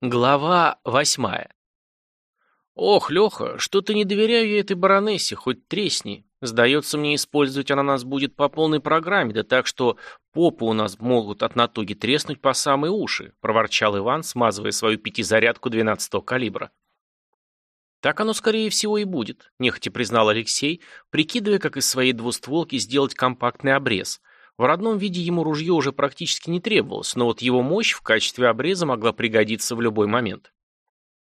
Глава восьмая. «Ох, Леха, что-то не доверяю я этой баронессе, хоть тресни. Сдается мне, использовать она нас будет по полной программе, да так, что попы у нас могут от натуги треснуть по самые уши», проворчал Иван, смазывая свою пятизарядку двенадцатого калибра. «Так оно, скорее всего, и будет», – нехотя признал Алексей, прикидывая, как из своей двустволки сделать компактный обрез – в родном виде ему ружье уже практически не требовалось, но вот его мощь в качестве обреза могла пригодиться в любой момент.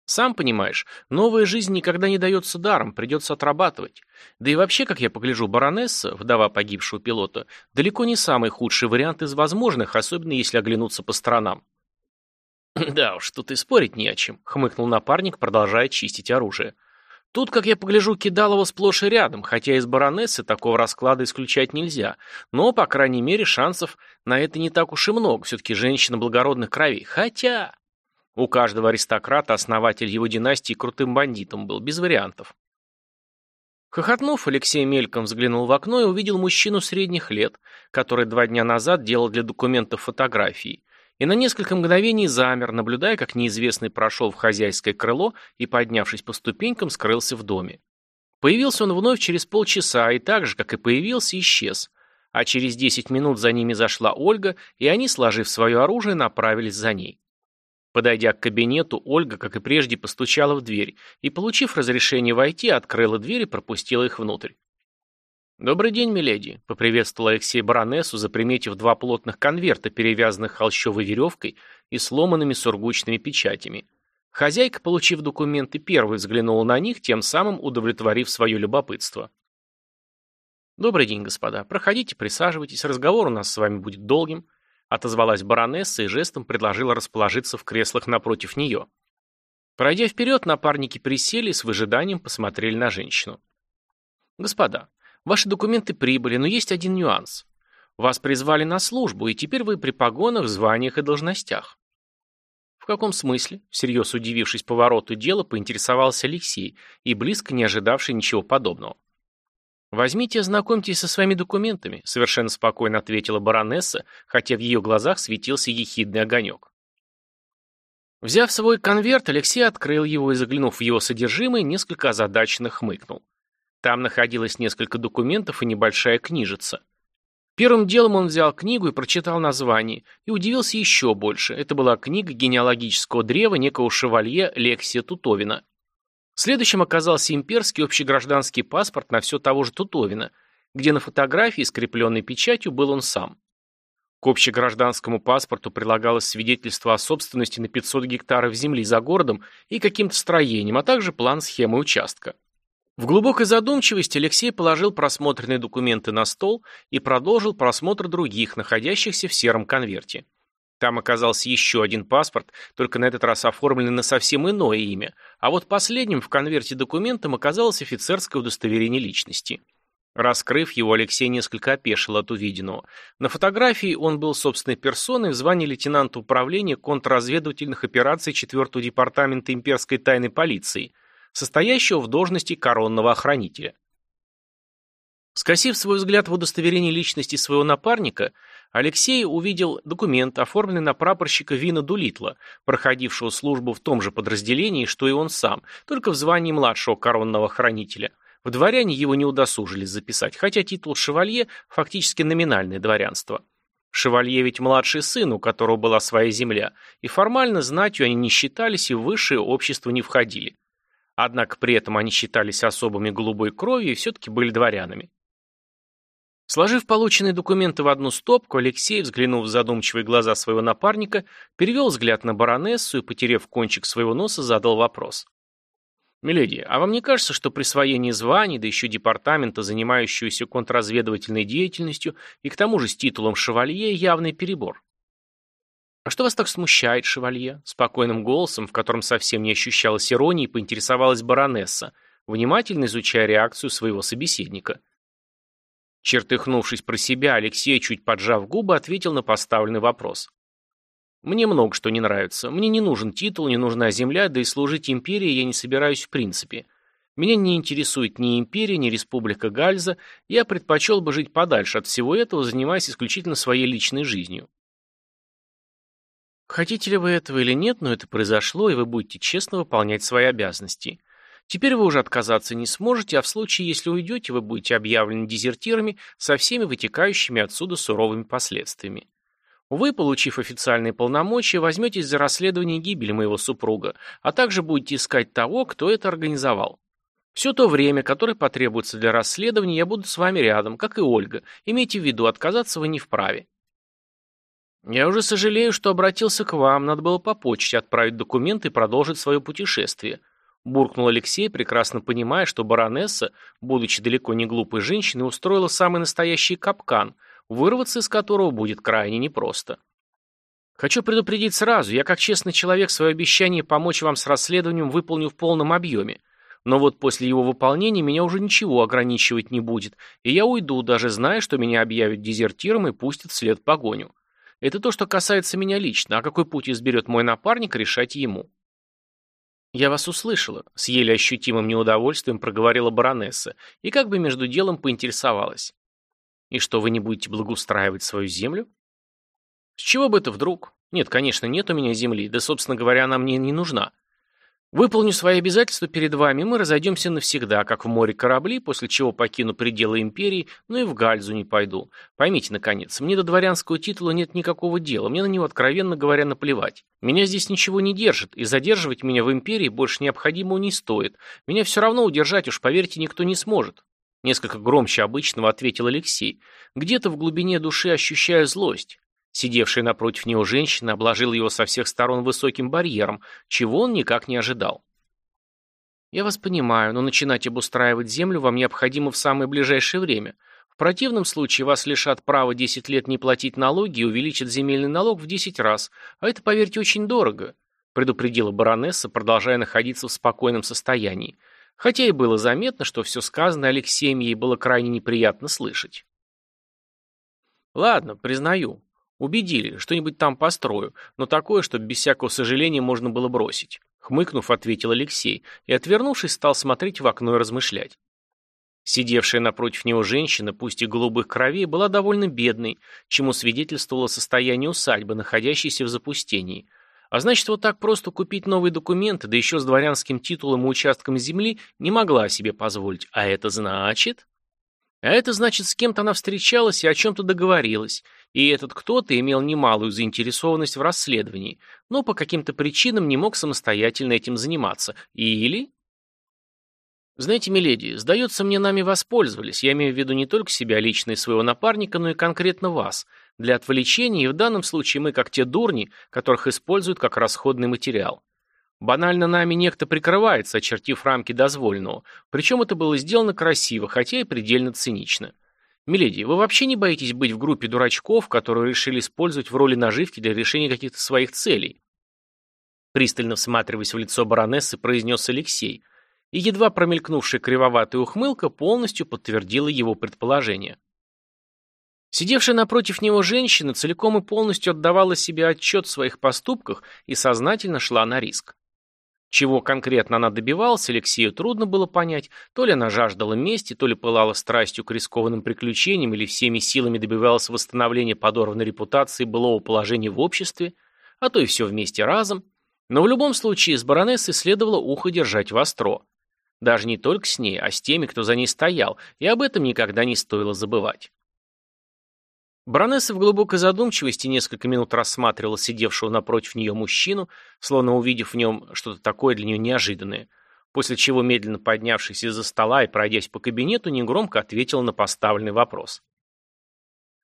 Сам понимаешь, новая жизнь никогда не дается даром, придется отрабатывать. Да и вообще, как я погляжу, баронесса, вдова погибшего пилота, далеко не самый худший вариант из возможных, особенно если оглянуться по сторонам. «Да уж, тут и спорить не о чем», — хмыкнул напарник, продолжая чистить оружие. Тут, как я погляжу, Кидалова сплошь и рядом, хотя из баронессы такого расклада исключать нельзя. Но, по крайней мере, шансов на это не так уж и много. Все-таки женщина благородных кровей. Хотя... У каждого аристократа основатель его династии крутым бандитом был, без вариантов. Хохотнув, Алексей мельком взглянул в окно и увидел мужчину средних лет, который два дня назад делал для документов фотографии и на несколько мгновений замер, наблюдая, как неизвестный прошел в хозяйское крыло и, поднявшись по ступенькам, скрылся в доме. Появился он вновь через полчаса и так же, как и появился, исчез. А через десять минут за ними зашла Ольга, и они, сложив свое оружие, направились за ней. Подойдя к кабинету, Ольга, как и прежде, постучала в дверь и, получив разрешение войти, открыла дверь и пропустила их внутрь. «Добрый день, миледи», — поприветствовал Алексей баронессу, заприметив два плотных конверта, перевязанных холщовой веревкой и сломанными сургучными печатями. Хозяйка, получив документы, первой взглянула на них, тем самым удовлетворив свое любопытство. «Добрый день, господа. Проходите, присаживайтесь. Разговор у нас с вами будет долгим», — отозвалась баронесса и жестом предложила расположиться в креслах напротив нее. Пройдя вперед, напарники присели и с выжиданием посмотрели на женщину. «Господа, Ваши документы прибыли, но есть один нюанс. Вас призвали на службу, и теперь вы при погонах, званиях и должностях. В каком смысле? Всерьез удивившись повороту дела, поинтересовался Алексей и близко не ожидавший ничего подобного. «Возьмите и ознакомьтесь со своими документами», совершенно спокойно ответила баронесса, хотя в ее глазах светился ехидный огонек. Взяв свой конверт, Алексей открыл его и, заглянув в его содержимое, несколько озадаченно хмыкнул. Там находилось несколько документов и небольшая книжица. Первым делом он взял книгу и прочитал название, и удивился еще больше. Это была книга генеалогического древа некого шевалье Лексия Тутовина. Следующим оказался имперский общегражданский паспорт на все того же Тутовина, где на фотографии, скрепленной печатью, был он сам. К общегражданскому паспорту прилагалось свидетельство о собственности на 500 гектаров земли за городом и каким-то строением, а также план схемы участка. В глубокой задумчивости Алексей положил просмотренные документы на стол и продолжил просмотр других, находящихся в сером конверте. Там оказался еще один паспорт, только на этот раз оформленный на совсем иное имя, а вот последним в конверте документом оказалось офицерское удостоверение личности. Раскрыв его, Алексей несколько опешил от увиденного. На фотографии он был собственной персоной в звании лейтенанта управления контрразведывательных операций 4-го департамента имперской тайной полиции – состоящего в должности коронного охранителя. Скосив свой взгляд в удостоверение личности своего напарника, Алексей увидел документ, оформленный на прапорщика Вина Дулитла, проходившего службу в том же подразделении, что и он сам, только в звании младшего коронного хранителя. В дворяне его не удосужились записать, хотя титул шевалье фактически номинальное дворянство. Шевалье ведь младший сын, у которого была своя земля, и формально знатью они не считались и в высшее общество не входили. Однако при этом они считались особыми голубой кровью и все-таки были дворянами. Сложив полученные документы в одну стопку, Алексей, взглянув в задумчивые глаза своего напарника, перевел взгляд на баронессу и, потерев кончик своего носа, задал вопрос. «Миледи, а вам не кажется, что присвоение званий, да еще департамента, занимающегося контрразведывательной деятельностью, и к тому же с титулом шевалье, явный перебор?» «А что вас так смущает, шевалье?» Спокойным голосом, в котором совсем не ощущалась иронии, поинтересовалась баронесса, внимательно изучая реакцию своего собеседника. Чертыхнувшись про себя, Алексей, чуть поджав губы, ответил на поставленный вопрос. «Мне много что не нравится. Мне не нужен титул, не нужна земля, да и служить империи я не собираюсь в принципе. Меня не интересует ни империя, ни республика Гальза. Я предпочел бы жить подальше от всего этого, занимаясь исключительно своей личной жизнью. Хотите ли вы этого или нет, но это произошло, и вы будете честно выполнять свои обязанности. Теперь вы уже отказаться не сможете, а в случае, если уйдете, вы будете объявлены дезертирами со всеми вытекающими отсюда суровыми последствиями. Вы, получив официальные полномочия, возьметесь за расследование гибели моего супруга, а также будете искать того, кто это организовал. Все то время, которое потребуется для расследования, я буду с вами рядом, как и Ольга. Имейте в виду, отказаться вы не вправе. Я уже сожалею, что обратился к вам, надо было по почте отправить документы и продолжить свое путешествие. Буркнул Алексей, прекрасно понимая, что баронесса, будучи далеко не глупой женщиной, устроила самый настоящий капкан, вырваться из которого будет крайне непросто. Хочу предупредить сразу, я как честный человек свое обещание помочь вам с расследованием выполню в полном объеме. Но вот после его выполнения меня уже ничего ограничивать не будет, и я уйду, даже зная, что меня объявят дезертиром и пустят вслед погоню. Это то, что касается меня лично, а какой путь изберет мой напарник, решать ему. «Я вас услышала», — с еле ощутимым неудовольствием проговорила баронесса и как бы между делом поинтересовалась. «И что, вы не будете благоустраивать свою землю?» «С чего бы это вдруг? Нет, конечно, нет у меня земли, да, собственно говоря, она мне не нужна. Выполню свои обязательства перед вами, мы разойдемся навсегда, как в море корабли, после чего покину пределы империи, но и в Гальзу не пойду. Поймите, наконец, мне до дворянского титула нет никакого дела, мне на него, откровенно говоря, наплевать. Меня здесь ничего не держит, и задерживать меня в империи больше необходимого не стоит. Меня все равно удержать, уж поверьте, никто не сможет. Несколько громче обычного ответил Алексей. Где-то в глубине души ощущаю злость. Сидевшая напротив него женщина обложила его со всех сторон высоким барьером, чего он никак не ожидал. «Я вас понимаю, но начинать обустраивать землю вам необходимо в самое ближайшее время. В противном случае вас лишат права 10 лет не платить налоги и увеличат земельный налог в 10 раз, а это, поверьте, очень дорого», предупредила баронесса, продолжая находиться в спокойном состоянии, хотя и было заметно, что все сказанное Алексеем ей было крайне неприятно слышать. «Ладно, признаю, Убедили, что-нибудь там построю, но такое, чтобы без всякого сожаления можно было бросить. Хмыкнув, ответил Алексей и, отвернувшись, стал смотреть в окно и размышлять. Сидевшая напротив него женщина, пусть и голубых кровей, была довольно бедной, чему свидетельствовало состояние усадьбы, находящейся в запустении. А значит, вот так просто купить новые документы, да еще с дворянским титулом и участком земли, не могла себе позволить. А это значит... А это значит, с кем-то она встречалась и о чем-то договорилась, и этот кто-то имел немалую заинтересованность в расследовании, но по каким-то причинам не мог самостоятельно этим заниматься. Или... Знаете, миледи, сдается мне, нами воспользовались. Я имею в виду не только себя лично и своего напарника, но и конкретно вас. Для отвлечения, и в данном случае мы как те дурни, которых используют как расходный материал. Банально нами некто прикрывается, очертив рамки дозволенного. Причем это было сделано красиво, хотя и предельно цинично. Миледи, вы вообще не боитесь быть в группе дурачков, которые решили использовать в роли наживки для решения каких-то своих целей? Пристально всматриваясь в лицо баронессы, произнес Алексей, и едва промелькнувшая кривоватая ухмылка полностью подтвердила его предположение. Сидевшая напротив него женщина целиком и полностью отдавала себе отчет в своих поступках и сознательно шла на риск. Чего конкретно она добивалась, Алексею трудно было понять. То ли она жаждала мести, то ли пылала страстью к рискованным приключениям, или всеми силами добивалась восстановления подорванной репутации былого положения в обществе, а то и все вместе разом. Но в любом случае с баронессой следовало ухо держать востро. Даже не только с ней, а с теми, кто за ней стоял, и об этом никогда не стоило забывать. Баронесса в глубокой задумчивости несколько минут рассматривала сидевшего напротив нее мужчину, словно увидев в нем что-то такое для нее неожиданное, после чего, медленно поднявшись из-за стола и пройдясь по кабинету, негромко ответила на поставленный вопрос.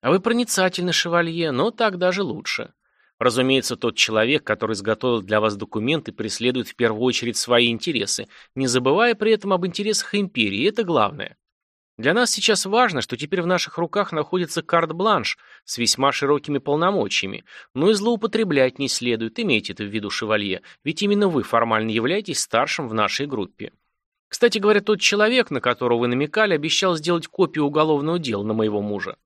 «А вы проницательны, шевалье, но так даже лучше. Разумеется, тот человек, который изготовил для вас документы, преследует в первую очередь свои интересы, не забывая при этом об интересах империи, это главное. Для нас сейчас важно, что теперь в наших руках находится карт-бланш с весьма широкими полномочиями, но и злоупотреблять не следует, имейте это в виду, шевалье, ведь именно вы формально являетесь старшим в нашей группе. Кстати говоря, тот человек, на которого вы намекали, обещал сделать копию уголовного дела на моего мужа.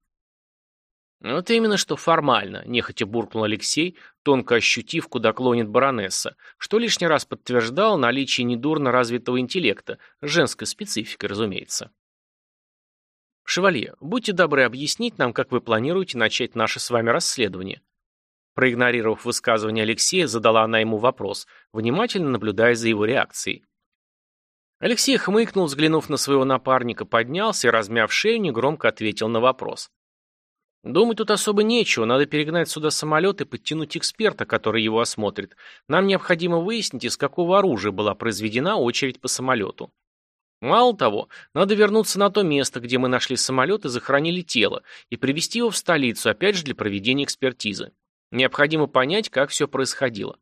Вот именно что формально, нехотя буркнул Алексей, тонко ощутив, куда клонит баронесса, что лишний раз подтверждал наличие недурно развитого интеллекта, женской спецификой, разумеется. «Шевалье, будьте добры объяснить нам, как вы планируете начать наше с вами расследование». Проигнорировав высказывание Алексея, задала она ему вопрос, внимательно наблюдая за его реакцией. Алексей хмыкнул, взглянув на своего напарника, поднялся и, размяв шею, негромко ответил на вопрос. «Думать тут особо нечего, надо перегнать сюда самолет и подтянуть эксперта, который его осмотрит. Нам необходимо выяснить, из какого оружия была произведена очередь по самолету. Мало того, надо вернуться на то место, где мы нашли самолет и захоронили тело, и привезти его в столицу, опять же для проведения экспертизы. Необходимо понять, как все происходило.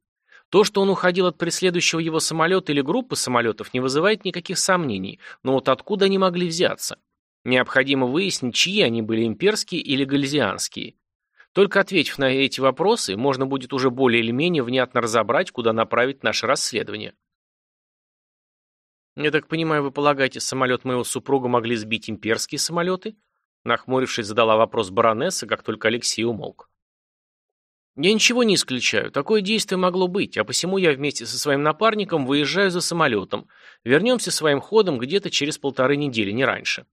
То, что он уходил от преследующего его самолета или группы самолетов, не вызывает никаких сомнений, но вот откуда они могли взяться? Необходимо выяснить, чьи они были, имперские или гальзианские. Только ответив на эти вопросы, можно будет уже более или менее внятно разобрать, куда направить наше расследование. «Я так понимаю, вы полагаете, самолет моего супруга могли сбить имперские самолеты?» Нахмурившись, задала вопрос баронесса, как только Алексей умолк. «Я ничего не исключаю. Такое действие могло быть, а посему я вместе со своим напарником выезжаю за самолетом. Вернемся своим ходом где-то через полторы недели, не раньше».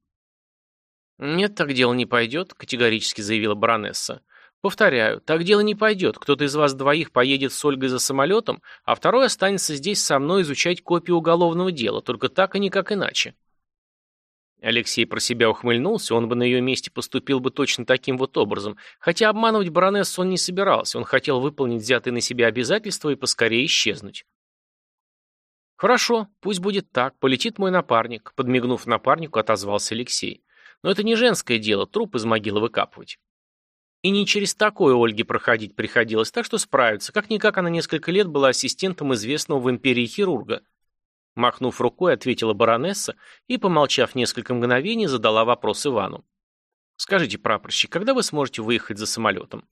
«Нет, так дело не пойдет», — категорически заявила баронесса. «Повторяю, так дело не пойдет. Кто-то из вас двоих поедет с Ольгой за самолетом, а второй останется здесь со мной изучать копию уголовного дела, только так и никак иначе». Алексей про себя ухмыльнулся, он бы на ее месте поступил бы точно таким вот образом, хотя обманывать баронессу он не собирался, он хотел выполнить взятые на себя обязательства и поскорее исчезнуть. «Хорошо, пусть будет так, полетит мой напарник», подмигнув напарнику, отозвался Алексей. «Но это не женское дело, труп из могилы выкапывать». И не через такое Ольге проходить приходилось, так что справится. Как-никак она несколько лет была ассистентом известного в империи хирурга. Махнув рукой, ответила баронесса и, помолчав несколько мгновений, задала вопрос Ивану. «Скажите, прапорщик, когда вы сможете выехать за самолетом?»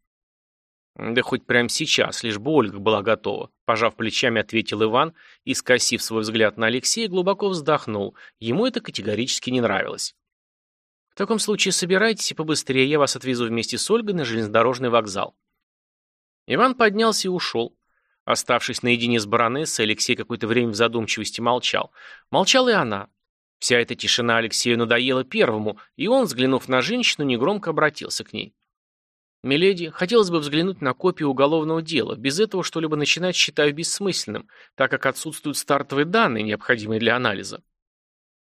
«Да хоть прямо сейчас, лишь бы Ольга была готова», пожав плечами, ответил Иван и, скосив свой взгляд на Алексея, глубоко вздохнул. Ему это категорически не нравилось. «В таком случае собирайтесь и побыстрее, я вас отвезу вместе с Ольгой на железнодорожный вокзал». Иван поднялся и ушел. Оставшись наедине с баронессой, Алексей какое-то время в задумчивости молчал. Молчала и она. Вся эта тишина Алексею надоела первому, и он, взглянув на женщину, негромко обратился к ней. «Миледи, хотелось бы взглянуть на копию уголовного дела. Без этого что-либо начинать считаю бессмысленным, так как отсутствуют стартовые данные, необходимые для анализа.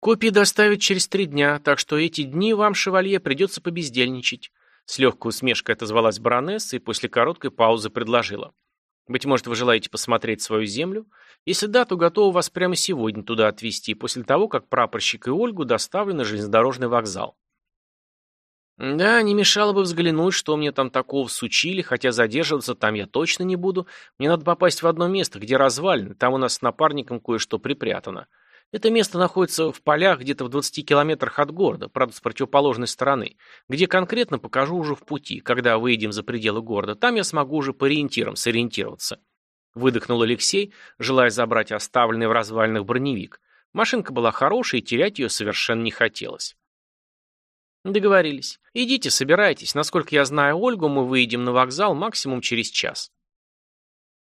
Копии доставят через три дня, так что эти дни вам, шевалье, придется побездельничать». С легкой усмешкой отозвалась баронесса и после короткой паузы предложила. Быть может, вы желаете посмотреть свою землю? Если да, то готова вас прямо сегодня туда отвезти, после того, как прапорщик и Ольгу доставлю на железнодорожный вокзал. Да, не мешало бы взглянуть, что мне там такого всучили, хотя задерживаться там я точно не буду. Мне надо попасть в одно место, где развалины, там у нас с напарником кое-что припрятано. Это место находится в полях где-то в 20 километрах от города, правда, с противоположной стороны, где конкретно покажу уже в пути, когда выйдем за пределы города. Там я смогу уже по ориентирам сориентироваться. Выдохнул Алексей, желая забрать оставленный в развалинах броневик. Машинка была хорошая, и терять ее совершенно не хотелось. Договорились. Идите, собирайтесь. Насколько я знаю Ольгу, мы выйдем на вокзал максимум через час.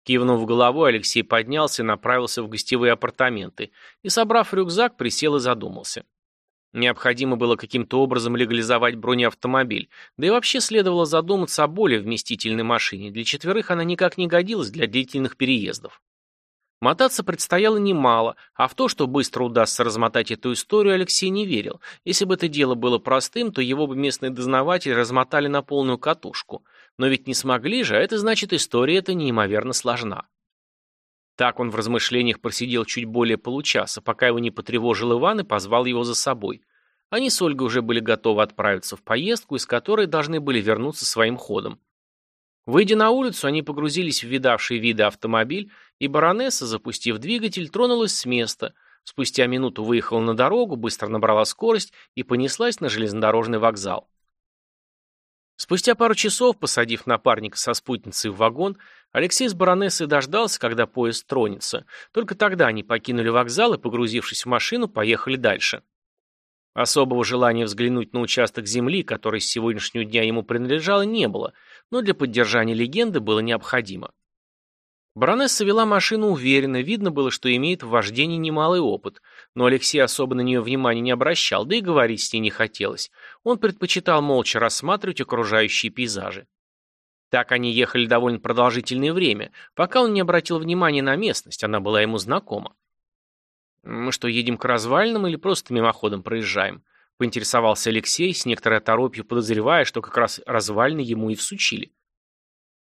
Кивнув головой, Алексей поднялся и направился в гостевые апартаменты, и, собрав рюкзак, присел и задумался. Необходимо было каким-то образом легализовать бронеавтомобиль, да и вообще следовало задуматься о более вместительной машине. Для четверых она никак не годилась для длительных переездов. Мотаться предстояло немало, а в то, что быстро удастся размотать эту историю, Алексей не верил. Если бы это дело было простым, то его бы местные дознаватели размотали на полную катушку. Но ведь не смогли же, а это значит, история эта неимоверно сложна. Так он в размышлениях просидел чуть более получаса, пока его не потревожил Иван и позвал его за собой. Они с Ольгой уже были готовы отправиться в поездку, из которой должны были вернуться своим ходом. Выйдя на улицу, они погрузились в видавший виды автомобиль, и баронесса, запустив двигатель, тронулась с места. Спустя минуту выехала на дорогу, быстро набрала скорость и понеслась на железнодорожный вокзал. Спустя пару часов, посадив напарника со спутницей в вагон, Алексей с баронессой дождался, когда поезд тронется. Только тогда они покинули вокзал и, погрузившись в машину, поехали дальше. Особого желания взглянуть на участок земли, который с сегодняшнего дня ему принадлежало, не было, но для поддержания легенды было необходимо. Баронесса вела машину уверенно, видно было, что имеет в вождении немалый опыт, но Алексей особо на нее внимания не обращал, да и говорить с ней не хотелось. Он предпочитал молча рассматривать окружающие пейзажи. Так они ехали довольно продолжительное время, пока он не обратил внимания на местность, она была ему знакома. «Мы что, едем к развалинам или просто мимоходом проезжаем?» — поинтересовался Алексей, с некоторой оторопью подозревая, что как раз развалины ему и всучили.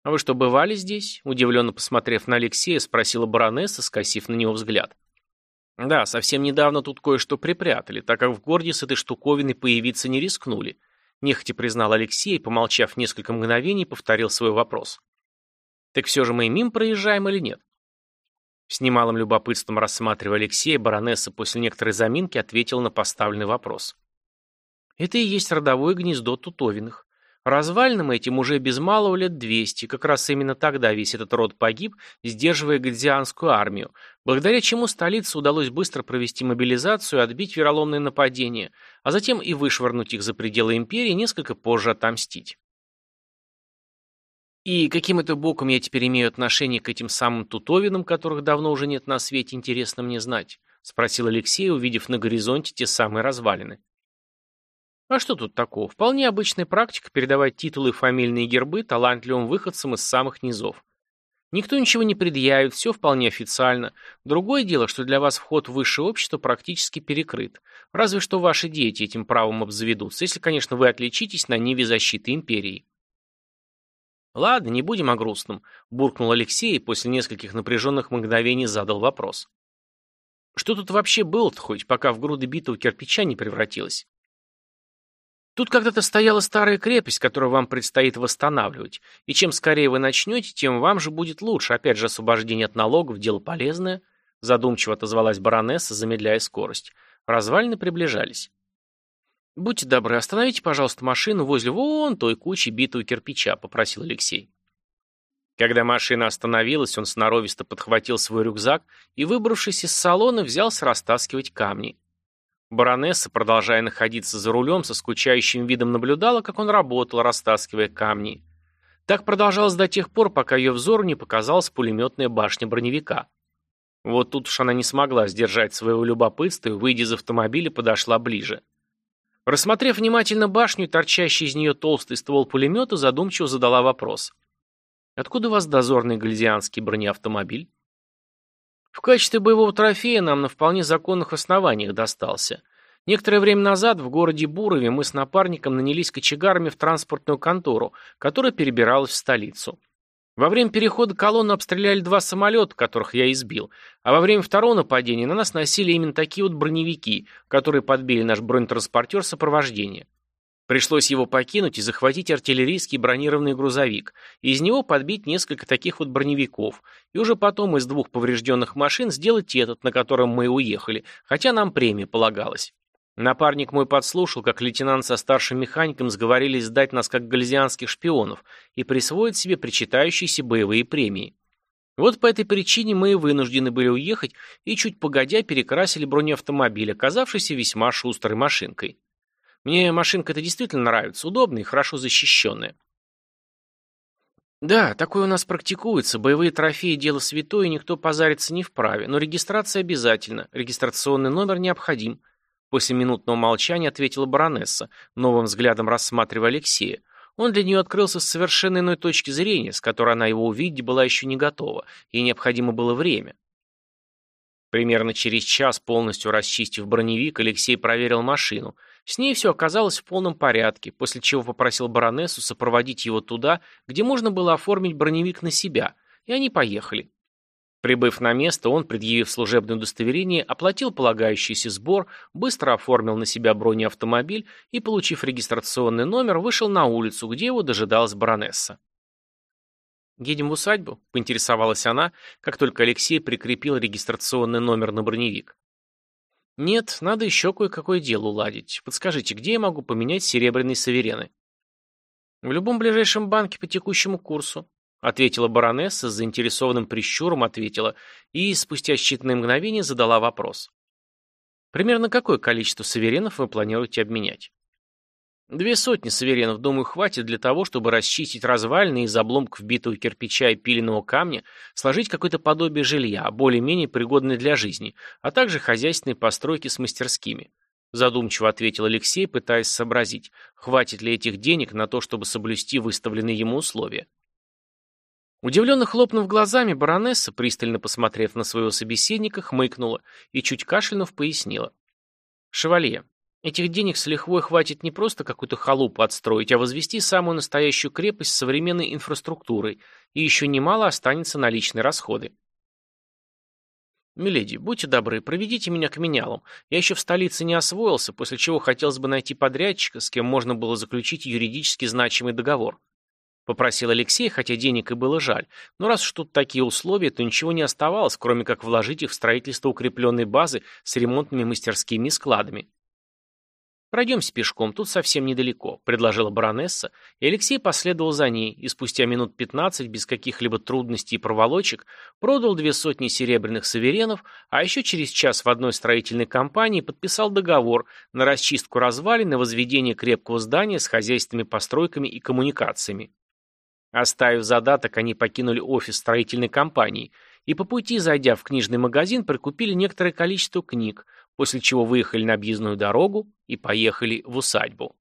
«А вы что, бывали здесь?» — удивленно посмотрев на Алексея, спросила баронесса, скосив на него взгляд. «Да, совсем недавно тут кое-что припрятали, так как в городе с этой штуковиной появиться не рискнули», — нехотя признал Алексей, помолчав несколько мгновений, повторил свой вопрос. «Так все же мы мим проезжаем или нет?» С немалым любопытством рассматривая Алексея, баронесса после некоторой заминки ответила на поставленный вопрос. «Это и есть родовое гнездо Тутовиных. Развальным этим уже без малого лет двести, как раз именно тогда весь этот род погиб, сдерживая гадзианскую армию, благодаря чему столице удалось быстро провести мобилизацию и отбить вероломные нападения, а затем и вышвырнуть их за пределы империи, несколько позже отомстить. И каким это боком я теперь имею отношение к этим самым тутовинам, которых давно уже нет на свете, интересно мне знать? Спросил Алексей, увидев на горизонте те самые развалины. А что тут такого? Вполне обычная практика передавать титулы и фамильные гербы талантливым выходцам из самых низов. Никто ничего не предъявит, все вполне официально. Другое дело, что для вас вход в высшее общество практически перекрыт. Разве что ваши дети этим правом обзаведутся, если, конечно, вы отличитесь на ниве защиты империи. «Ладно, не будем о грустном», — буркнул Алексей и после нескольких напряженных мгновений задал вопрос. «Что тут вообще было-то хоть, пока в груды битого кирпича не превратилось?» Тут когда-то стояла старая крепость, которую вам предстоит восстанавливать, и чем скорее вы начнете, тем вам же будет лучше. Опять же, освобождение от налогов – дело полезное. Задумчиво отозвалась баронесса, замедляя скорость. Развалины приближались. «Будьте добры, остановите, пожалуйста, машину возле вон той кучи битого кирпича», — попросил Алексей. Когда машина остановилась, он сноровисто подхватил свой рюкзак и, выбравшись из салона, взялся растаскивать камни. Баронесса, продолжая находиться за рулем, со скучающим видом наблюдала, как он работал, растаскивая камни. Так продолжалось до тех пор, пока ее взору не показалась пулеметная башня броневика. Вот тут уж она не смогла сдержать своего любопытства и, выйдя из автомобиля, подошла ближе. Рассмотрев внимательно башню торчащий из нее толстый ствол пулемета, задумчиво задала вопрос. «Откуда у вас дозорный гальзианский бронеавтомобиль?» «В качестве боевого трофея нам на вполне законных основаниях достался. Некоторое время назад в городе Бурове мы с напарником нанялись кочегарами в транспортную контору, которая перебиралась в столицу. Во время перехода колонны обстреляли два самолета, которых я избил, а во время второго нападения на нас носили именно такие вот броневики, которые подбили наш бронетранспортер сопровождения. Пришлось его покинуть и захватить артиллерийский бронированный грузовик, и из него подбить несколько таких вот броневиков, и уже потом из двух поврежденных машин сделать этот, на котором мы уехали, хотя нам премия полагалась. Напарник мой подслушал, как лейтенант со старшим механиком сговорились сдать нас как гальзианских шпионов и присвоить себе причитающиеся боевые премии. Вот по этой причине мы и вынуждены были уехать и чуть погодя перекрасили бронеавтомобиль, оказавшийся весьма шустрой машинкой. Мне машинка-то действительно нравится, удобная и хорошо защищенная. Да, такое у нас практикуется. Боевые трофеи – дело святое, никто позариться не вправе. Но регистрация обязательна. Регистрационный номер необходим – После минутного молчания ответила баронесса, новым взглядом рассматривая Алексея. Он для нее открылся с совершенно иной точки зрения, с которой она его увидеть была еще не готова, и необходимо было время. Примерно через час, полностью расчистив броневик, Алексей проверил машину. С ней все оказалось в полном порядке, после чего попросил баронессу сопроводить его туда, где можно было оформить броневик на себя, и они поехали. Прибыв на место, он, предъявив служебное удостоверение, оплатил полагающийся сбор, быстро оформил на себя бронеавтомобиль и, получив регистрационный номер, вышел на улицу, где его дожидалась баронесса. «Едем в усадьбу?» – поинтересовалась она, как только Алексей прикрепил регистрационный номер на броневик. «Нет, надо еще кое-какое дело уладить. Подскажите, где я могу поменять серебряные саверены?» «В любом ближайшем банке по текущему курсу», ответила баронесса, с заинтересованным прищуром ответила и спустя считанные мгновения задала вопрос. Примерно какое количество суверенов вы планируете обменять? Две сотни суверенов, думаю, хватит для того, чтобы расчистить развалины из обломков битого кирпича и пиленного камня, сложить какое-то подобие жилья, более-менее пригодное для жизни, а также хозяйственные постройки с мастерскими. Задумчиво ответил Алексей, пытаясь сообразить, хватит ли этих денег на то, чтобы соблюсти выставленные ему условия. Удивленно хлопнув глазами, баронесса, пристально посмотрев на своего собеседника, хмыкнула и, чуть кашлянув, пояснила. «Шевалье, этих денег с лихвой хватит не просто какую-то халупу отстроить, а возвести самую настоящую крепость с современной инфраструктурой, и еще немало останется на личные расходы». «Миледи, будьте добры, проведите меня к менялам. Я еще в столице не освоился, после чего хотелось бы найти подрядчика, с кем можно было заключить юридически значимый договор». Попросил Алексей, хотя денег и было жаль. Но раз уж тут такие условия, то ничего не оставалось, кроме как вложить их в строительство укрепленной базы с ремонтными мастерскими и складами. «Пройдемся пешком, тут совсем недалеко», — предложила баронесса, и Алексей последовал за ней, и спустя минут пятнадцать, без каких-либо трудностей и проволочек, продал две сотни серебряных суверенов, а еще через час в одной строительной компании подписал договор на расчистку развалин и возведение крепкого здания с хозяйственными постройками и коммуникациями. Оставив задаток, они покинули офис строительной компании и по пути, зайдя в книжный магазин, прикупили некоторое количество книг, после чего выехали на объездную дорогу и поехали в усадьбу.